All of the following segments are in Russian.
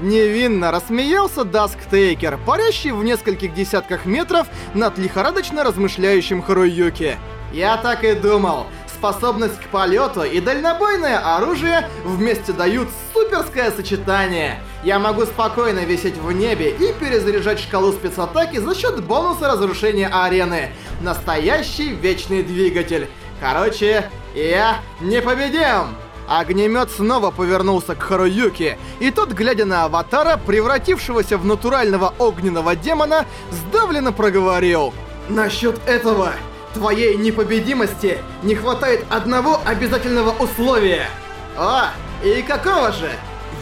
Невинно рассмеялся Дасктейкер, парящий в нескольких десятках метров над лихорадочно размышляющим Харуюки. «Я так и думал. Способность к полету и дальнобойное оружие вместе дают суперское сочетание. Я могу спокойно висеть в небе и перезаряжать шкалу спецатаки за счет бонуса разрушения арены. Настоящий вечный двигатель. Короче, я непобедим!» Огнемет снова повернулся к Харуюке, и тот, глядя на аватара, превратившегося в натурального огненного демона, сдавленно проговорил. «Насчет этого, твоей непобедимости, не хватает одного обязательного условия!» «А, и какого же?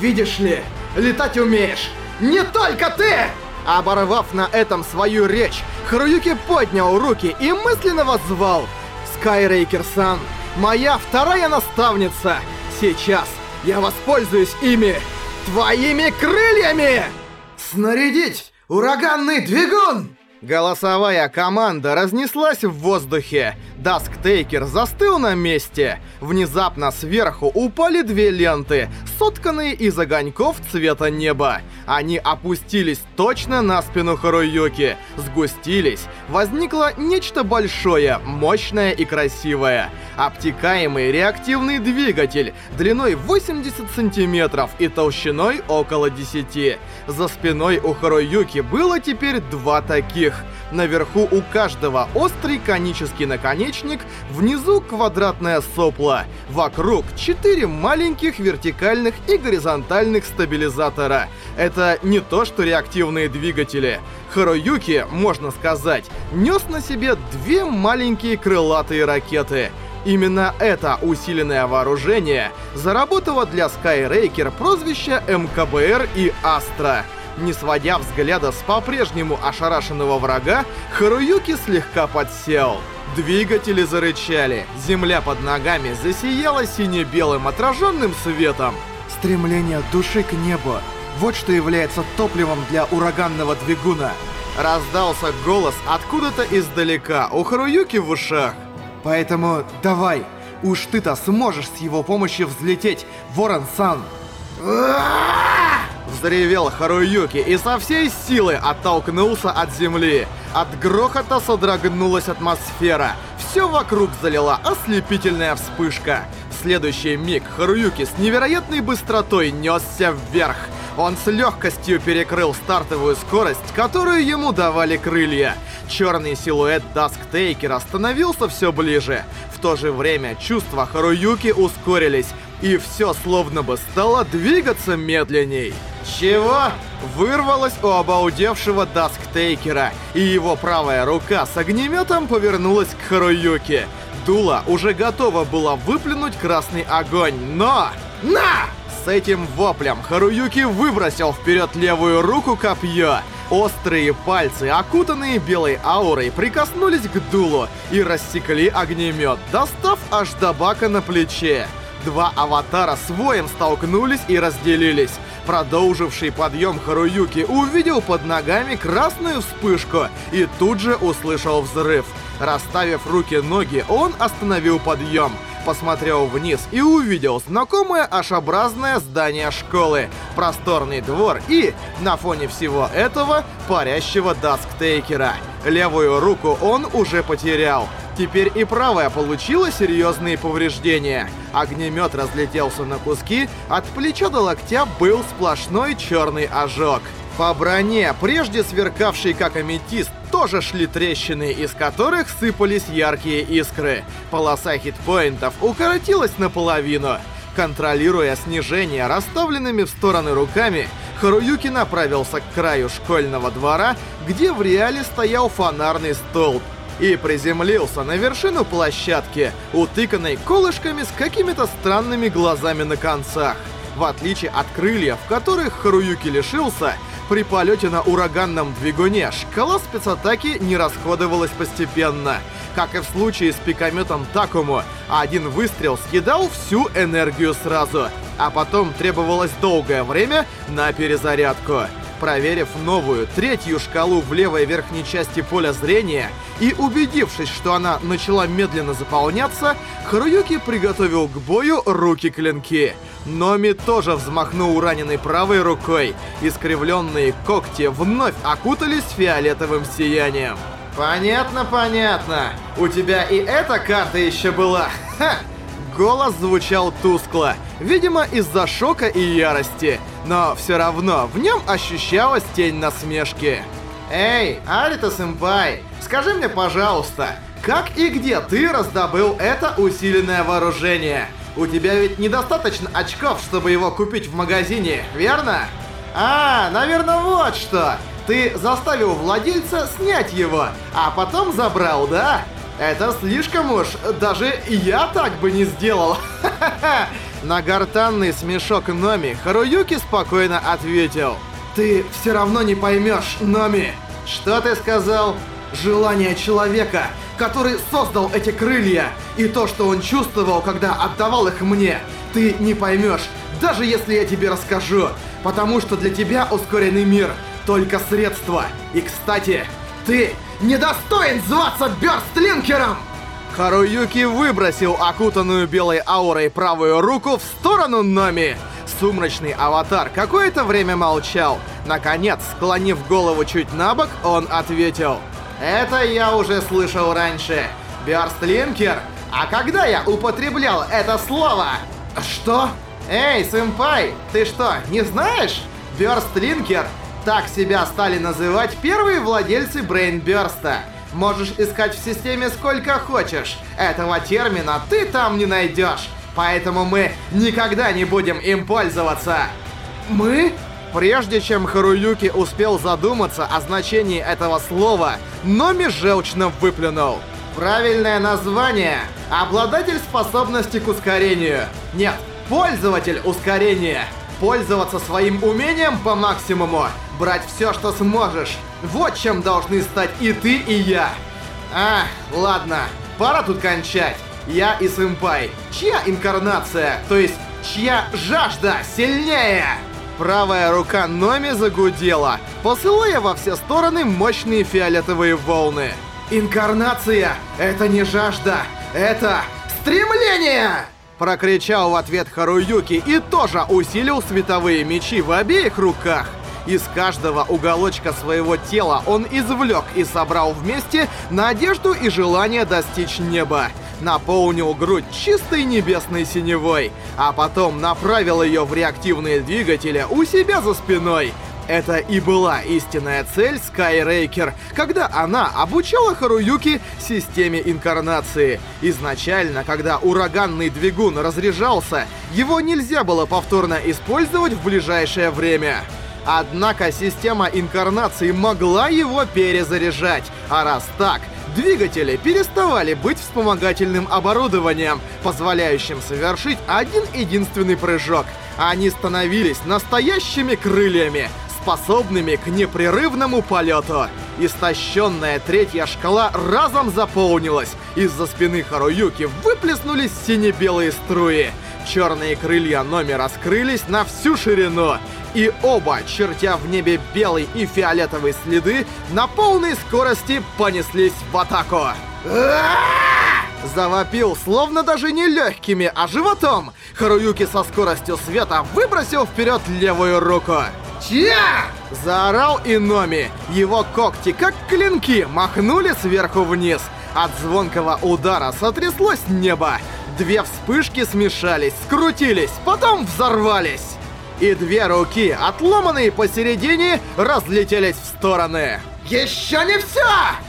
Видишь ли, летать умеешь! Не только ты!» Оборвав на этом свою речь, Харуюки поднял руки и мысленно воззвал «Скайрейкер-сан, моя вторая наставница, Сейчас я воспользуюсь ими! Твоими крыльями!» «Снарядить! Ураганный двигун!» Голосовая команда разнеслась в воздухе, Дасктейкер застыл на месте. Внезапно сверху упали две ленты, сотканные из огоньков цвета неба. Они опустились точно на спину Харуюки, сгустились. Возникло нечто большое, мощное и красивое. Обтекаемый реактивный двигатель длиной 80 сантиметров и толщиной около 10. За спиной у Харуюки было теперь два таких. Наверху у каждого острый конический наконечник поперечник, внизу квадратное сопло. Вокруг четыре маленьких вертикальных и горизонтальных стабилизатора. Это не то, что реактивные двигатели. Харуюки, можно сказать, нес на себе две маленькие крылатые ракеты. Именно это усиленное вооружение заработало для Skyraker прозвище МКБР и Астра. Не сводя взгляда с по-прежнему ошарашенного врага, Харуюки слегка подсел. Двигатели зарычали, земля под ногами засияла сине-белым отраженным светом. Стремление души к небу. Вот что является топливом для ураганного двигуна. Раздался голос откуда-то издалека, у Харуюки в ушах. Поэтому давай, уж ты-то сможешь с его помощью взлететь, Ворон-сан взревел Харуюки и со всей силы оттолкнулся от земли. От грохота содрогнулась атмосфера. Все вокруг залила ослепительная вспышка. В следующий миг Харуюки с невероятной быстротой несся вверх. Он с легкостью перекрыл стартовую скорость, которую ему давали крылья. Черный силуэт Дасктейкера становился все ближе. В то же время чувства Харуюки ускорились, и все словно бы стало двигаться медленней. Чего? Вырвалось у обалдевшего дасктейкера, и его правая рука с огнеметом повернулась к Харуюке. Дула уже готова была выплюнуть красный огонь, но... На! С этим воплем Харуюки выбросил вперед левую руку копье. Острые пальцы, окутанные белой аурой, прикоснулись к дулу и рассекли огнемет, достав аж до бака на плече. Два аватара с воем столкнулись и разделились. Продолживший подъем Харуюки увидел под ногами красную вспышку и тут же услышал взрыв. Расставив руки-ноги, он остановил подъем посмотрел вниз и увидел знакомое ашобразное здание школы, просторный двор и, на фоне всего этого, парящего дасктейкера. Левую руку он уже потерял. Теперь и правая получила серьезные повреждения. Огнемет разлетелся на куски, от плеча до локтя был сплошной черный ожог. По броне, прежде сверкавший как аметист, тоже шли трещины, из которых сыпались яркие искры. Полоса хитпоинтов укоротилась наполовину. Контролируя снижение расставленными в стороны руками, Харуюки направился к краю школьного двора, где в реале стоял фонарный столб, и приземлился на вершину площадки, утыканной колышками с какими-то странными глазами на концах. В отличие от крыльев, которых Харуюки лишился, при полете на ураганном двигуне шкала спецатаки не расходовалась постепенно. Как и в случае с пикометом Такому, один выстрел съедал всю энергию сразу, а потом требовалось долгое время на перезарядку проверив новую, третью шкалу в левой верхней части поля зрения и убедившись, что она начала медленно заполняться, Харуюки приготовил к бою руки-клинки. Номи тоже взмахнул раненой правой рукой. Искривленные когти вновь окутались фиолетовым сиянием. «Понятно, понятно. У тебя и эта карта еще была. Ха!» Голос звучал тускло видимо, из-за шока и ярости. Но все равно в нем ощущалась тень насмешки. «Эй, Арита-сэмпай, скажи мне, пожалуйста, как и где ты раздобыл это усиленное вооружение? У тебя ведь недостаточно очков, чтобы его купить в магазине, верно?» «А, наверное, вот что! Ты заставил владельца снять его, а потом забрал, да?» Это слишком уж, даже я так бы не сделал. На гортанный смешок Номи Харуюки спокойно ответил. Ты все равно не поймешь, Номи. Что ты сказал? Желание человека, который создал эти крылья, и то, что он чувствовал, когда отдавал их мне, ты не поймешь, даже если я тебе расскажу, потому что для тебя ускоренный мир только средство. И, кстати, ты недостоин зваться Бёрстлинкером!» Харуюки выбросил окутанную белой аурой правую руку в сторону Номи. Сумрачный аватар какое-то время молчал. Наконец, склонив голову чуть на бок, он ответил. «Это я уже слышал раньше. Бёрстлинкер? А когда я употреблял это слово?» «Что?» «Эй, сэмпай, ты что, не знаешь? Бёрстлинкер так себя стали называть первые владельцы Брейнберста. Можешь искать в системе сколько хочешь. Этого термина ты там не найдешь. Поэтому мы никогда не будем им пользоваться. Мы? Прежде чем Харуюки успел задуматься о значении этого слова, Номи желчно выплюнул. Правильное название. Обладатель способности к ускорению. Нет, пользователь ускорения. Пользоваться своим умением по максимуму брать все, что сможешь. Вот чем должны стать и ты, и я. А, ладно, пора тут кончать. Я и сэмпай. Чья инкарнация, то есть чья жажда сильнее? Правая рука Номи загудела, посылая во все стороны мощные фиолетовые волны. «Инкарнация — это не жажда, это стремление!» Прокричал в ответ Харуюки и тоже усилил световые мечи в обеих руках. Из каждого уголочка своего тела он извлек и собрал вместе надежду и желание достичь неба. Наполнил грудь чистой небесной синевой, а потом направил ее в реактивные двигатели у себя за спиной. Это и была истинная цель Скайрейкер, когда она обучала Харуюки системе инкарнации. Изначально, когда ураганный двигун разряжался, его нельзя было повторно использовать в ближайшее время. Однако система инкарнации могла его перезаряжать. А раз так, двигатели переставали быть вспомогательным оборудованием, позволяющим совершить один единственный прыжок. Они становились настоящими крыльями, способными к непрерывному полету. Истощенная третья шкала разом заполнилась. Из-за спины Харуюки выплеснулись сине-белые струи. Черные крылья Номи раскрылись на всю ширину и оба, чертя в небе белый и фиолетовый следы, на полной скорости понеслись в атаку. Завопил, словно даже не легкими, а животом. Харуюки со скоростью света выбросил вперед левую руку. Чья? Заорал Иноми. Его когти, как клинки, махнули сверху вниз. От звонкого удара сотряслось небо. Две вспышки смешались, скрутились, потом взорвались и две руки, отломанные посередине, разлетелись в стороны. Еще не все!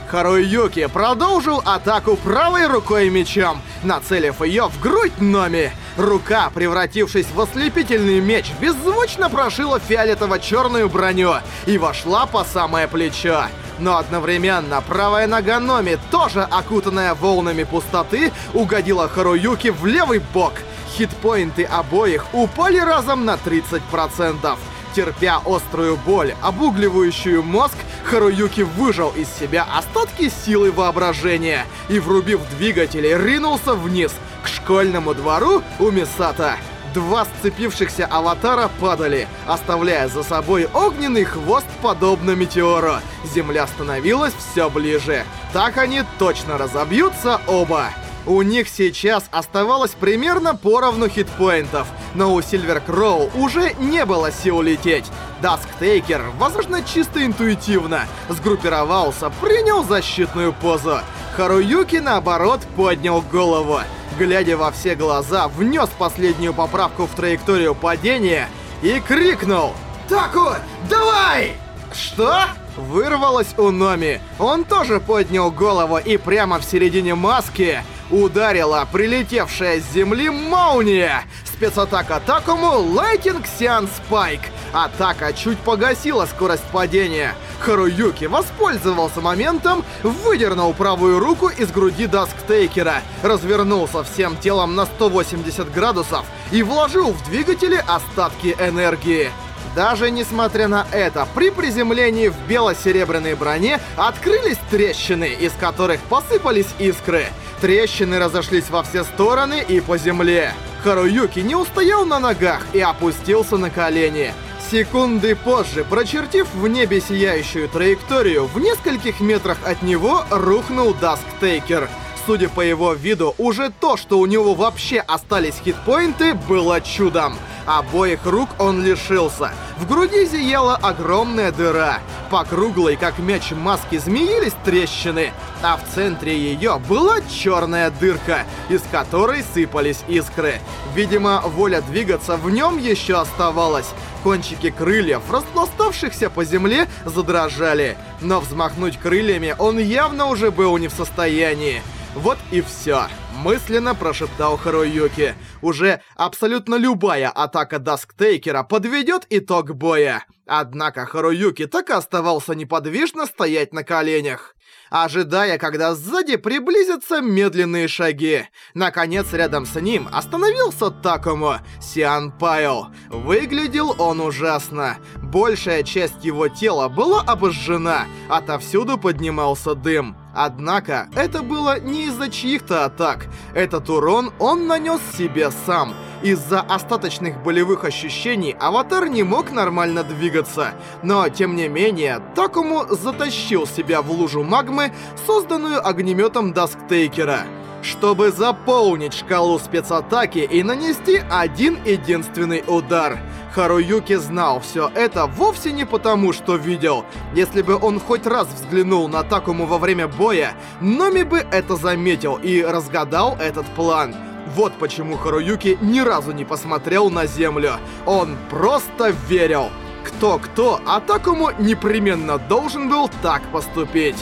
Харуюки продолжил атаку правой рукой мечом, нацелив ее в грудь Номи. Рука, превратившись в ослепительный меч, беззвучно прошила фиолетово-черную броню и вошла по самое плечо. Но одновременно правая нога Номи, тоже окутанная волнами пустоты, угодила Харуюки в левый бок — хитпоинты обоих упали разом на 30%. Терпя острую боль, обугливающую мозг, Харуюки выжал из себя остатки силы воображения и, врубив двигатели, ринулся вниз, к школьному двору у Мисата. Два сцепившихся аватара падали, оставляя за собой огненный хвост, подобно метеору. Земля становилась все ближе. Так они точно разобьются оба. У них сейчас оставалось примерно поровну хитпоинтов, но у Сильвер Кроу уже не было сил лететь. Дасктейкер, возможно, чисто интуитивно, сгруппировался, принял защитную позу. Харуюки, наоборот, поднял голову. Глядя во все глаза, внес последнюю поправку в траекторию падения и крикнул «Таку, давай!» «Что?» Вырвалось у Номи. Он тоже поднял голову и прямо в середине маски ударила прилетевшая с земли молния. Спецатака Такому Лайтинг Сиан Спайк. Атака чуть погасила скорость падения. Харуюки воспользовался моментом, выдернул правую руку из груди Дасктейкера, развернулся всем телом на 180 градусов и вложил в двигатели остатки энергии. Даже несмотря на это, при приземлении в бело-серебряной броне открылись трещины, из которых посыпались искры. Трещины разошлись во все стороны и по земле. Харуюки не устоял на ногах и опустился на колени. Секундой позже, прочертив в небе сияющую траекторию, в нескольких метрах от него рухнул Дасктейкер. Судя по его виду, уже то, что у него вообще остались хитпоинты, было чудом. Обоих рук он лишился. В груди зияла огромная дыра. По круглой, как мяч маски, змеились трещины. А в центре ее была черная дырка, из которой сыпались искры. Видимо, воля двигаться в нем еще оставалась. Кончики крыльев, распластавшихся по земле, задрожали. Но взмахнуть крыльями он явно уже был не в состоянии. Вот и все. Мысленно прошептал Харуюки. Уже абсолютно любая атака Дасктейкера подведет итог боя. Однако Харуюки так и оставался неподвижно стоять на коленях ожидая, когда сзади приблизятся медленные шаги. Наконец, рядом с ним остановился Такому, Сиан Пайл. Выглядел он ужасно. Большая часть его тела была обожжена, отовсюду поднимался дым. Однако, это было не из-за чьих-то атак. Этот урон он нанес себе сам. Из-за остаточных болевых ощущений аватар не мог нормально двигаться. Но, тем не менее, Такому затащил себя в лужу магмы, созданную огнеметом Дасктейкера чтобы заполнить шкалу спецатаки и нанести один единственный удар. Харуюки знал все это вовсе не потому, что видел. Если бы он хоть раз взглянул на Такому во время боя, Номи бы это заметил и разгадал этот план. Вот почему Харуюки ни разу не посмотрел на землю. Он просто верил. Кто-кто, а Такому непременно должен был так поступить.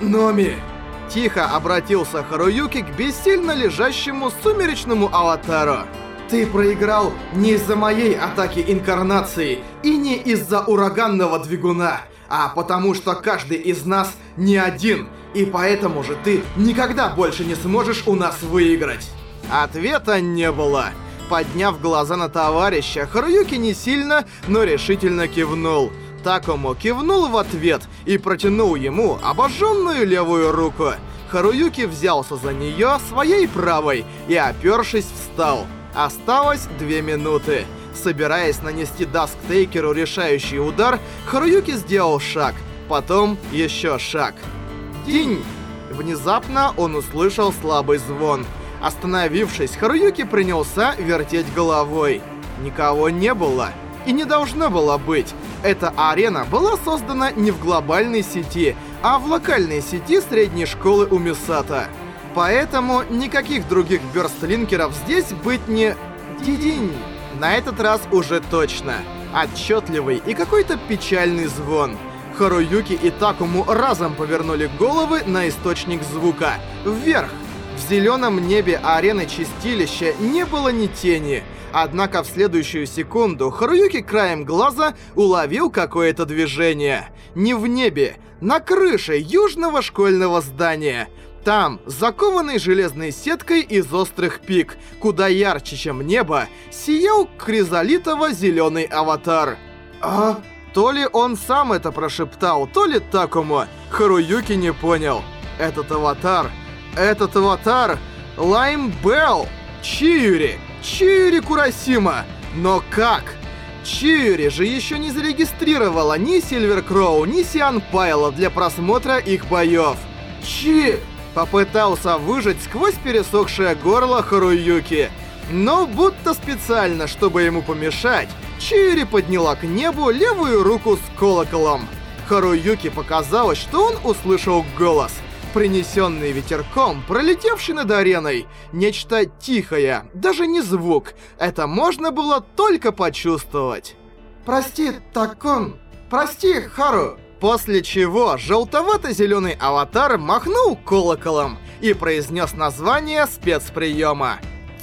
Номи... Тихо обратился Харуюки к бессильно лежащему сумеречному аватару. Ты проиграл не из-за моей атаки инкарнации и не из-за ураганного двигуна, а потому что каждый из нас не один, и поэтому же ты никогда больше не сможешь у нас выиграть. Ответа не было. Подняв глаза на товарища, Харуюки не сильно, но решительно кивнул – Такому кивнул в ответ и протянул ему обожженную левую руку. Харуюки взялся за нее своей правой и, опершись, встал. Осталось две минуты. Собираясь нанести Дасктейкеру решающий удар, Харуюки сделал шаг, потом еще шаг. Тинь! Внезапно он услышал слабый звон. Остановившись, Харуюки принялся вертеть головой. Никого не было и не должна была быть. Эта арена была создана не в глобальной сети, а в локальной сети средней школы Умисата. Поэтому никаких других бёрстлинкеров здесь быть не... Дидинь. На этот раз уже точно. Отчетливый и какой-то печальный звон. Харуюки и Такому разом повернули головы на источник звука. Вверх! В зеленом небе арены Чистилища не было ни тени — Однако в следующую секунду Харуюки краем глаза уловил какое-то движение. Не в небе, на крыше южного школьного здания. Там, закованный железной сеткой из острых пик, куда ярче, чем небо, сиял кризалитово-зеленый аватар. А? То ли он сам это прошептал, то ли Такому. Харуюки не понял. Этот аватар... Этот аватар... Лайм Белл! Чиюри! Чири Курасима! Но как? Чири же еще не зарегистрировала ни Сильвер Кроу, ни Сиан Пайла для просмотра их боев. Чи... Попытался выжить сквозь пересохшее горло Харуюки. Но будто специально, чтобы ему помешать, Чири подняла к небу левую руку с колоколом. Харуюки показалось, что он услышал голос — принесенный ветерком, пролетевший над ареной. Нечто тихое, даже не звук. Это можно было только почувствовать. «Прости, Такон. Прости, Хару!» После чего желтовато-зеленый аватар махнул колоколом и произнес название спецприема.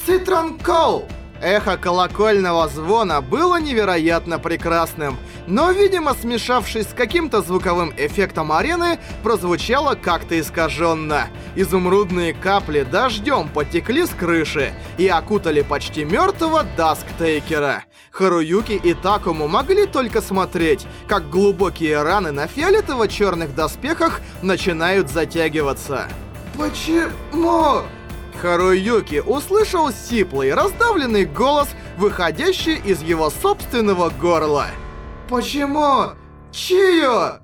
«Цитрон Коу эхо колокольного звона было невероятно прекрасным, но, видимо, смешавшись с каким-то звуковым эффектом арены, прозвучало как-то искаженно. Изумрудные капли дождем потекли с крыши и окутали почти мертвого Дасктейкера. Харуюки и Такому могли только смотреть, как глубокие раны на фиолетово-черных доспехах начинают затягиваться. «Почему?» Харуюки услышал сиплый, раздавленный голос, выходящий из его собственного горла. «Почему? Чио?»